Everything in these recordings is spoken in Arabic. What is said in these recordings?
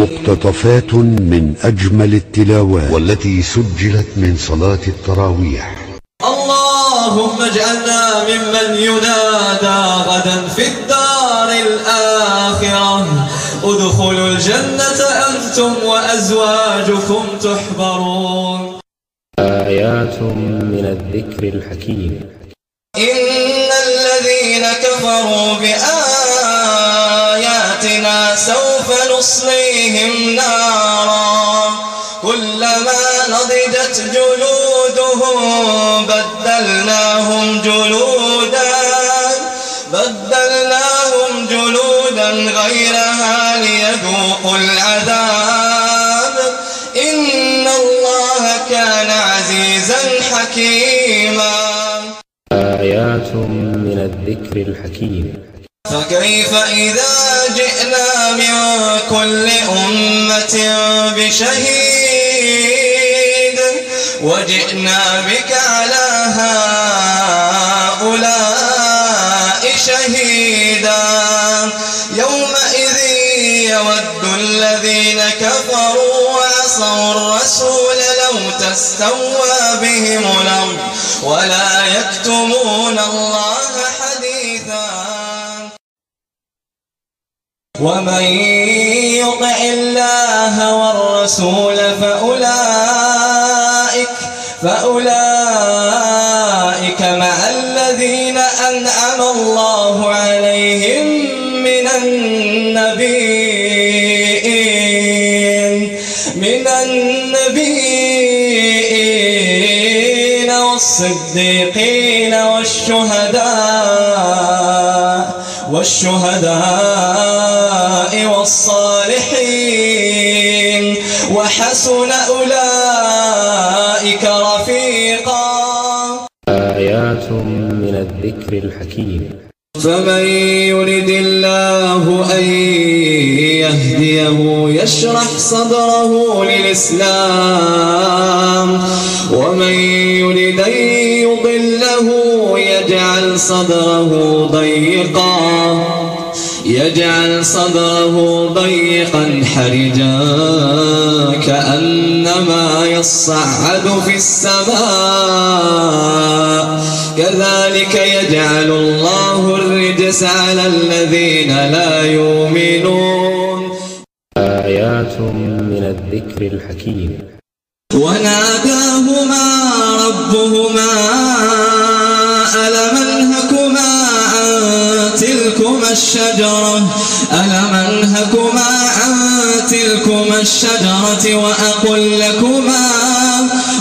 مقتطفات من أجمل التلاوات. والتي سجلت من صلاة التراويح. اللهم اجعلنا ممن ينادى غدا في الدار الآخرة. ادخلوا الجنة أنتم وأزواجكم تحبرون. آيات من الذكر الحكيم. إن الذين كفروا بآياتنا سوف نصليهم نارا. كلما نضجت جلودهم بدلناهم جلودا. بدلناهم جلودا غيرها ليذوقوا العذاب. إن الله كان عزيزا حكيما. آيات من الذكر الحكيم. فكيف إذا جئنا من كل أمة بشهيد. وجئنا بك على هؤلاء شهيدا. يومئذ يود الذين كفروا وعصوا الرسول لو تستوى بهم الأرض ولا يكتمون الله حديثا. ومن يطع الله والرسول فأولئك فأولئك مع الذين أنعم الله عليهم من النبيين. من النبيين والصديقين والشهداء والشهداء والصالحين وحسن أولئك رفيقا. آيات من الذكر الحكيم. فمن يرد الله أن يهديه يشرح صدره للإسلام. ومن يرد أن يضله يجعل صدره ضيقا. يجعل صدره ضيقا حرجا كأنما يصعد في السماء. كذلك يجعل الله الرجس على الذين لا يؤمنون. آيات من الذكر الحكيم. وناداهما ربهما الشجرة. ألم أنهكما عن تلكما الشجرة وأقل لكما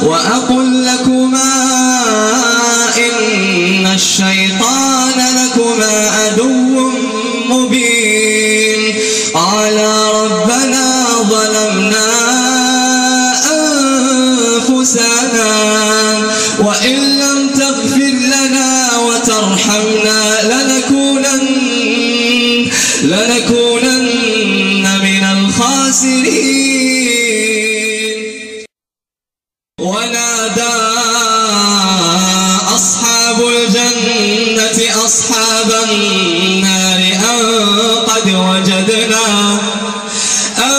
وأقل لكما إن الشيطان لكما عدو مبين. قالا ربنا ظلمنا أنفسنا لنكونن من الخاسرين. ونادى أصحاب الجنة أصحاب النار أن قد وجدنا أن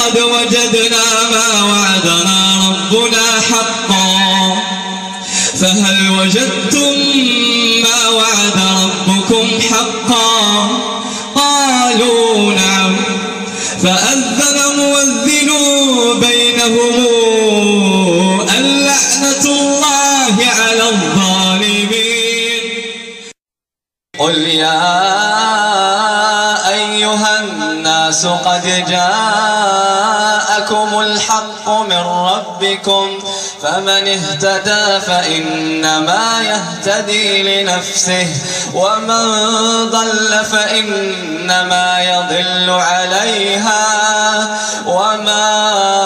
قد وجدنا ما وعدنا ربنا حقا. فهل وجدتم قد جاءكم الحق من ربكم فمن اهتدى فإنما يهتدي لنفسه ومن ضل فإنما يضل عليها وما